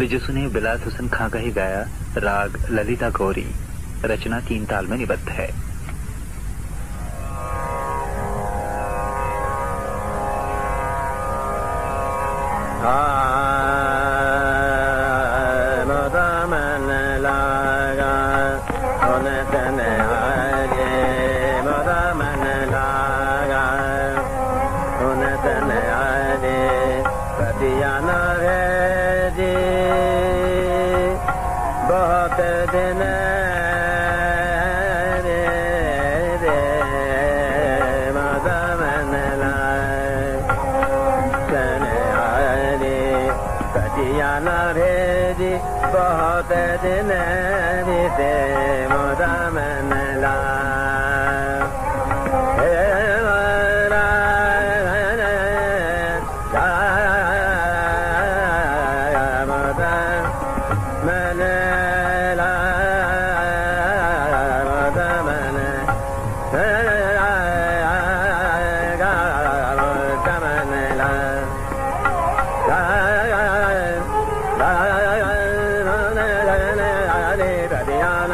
लीजिए सुनिए बिलास हुसन खां का ही गाया राग ललिता गौरी रचना तीन ताल में निबद्ध है बहुत कटिया न भेजी बहुत दिन रे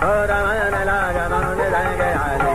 Ram Ram Ram Ram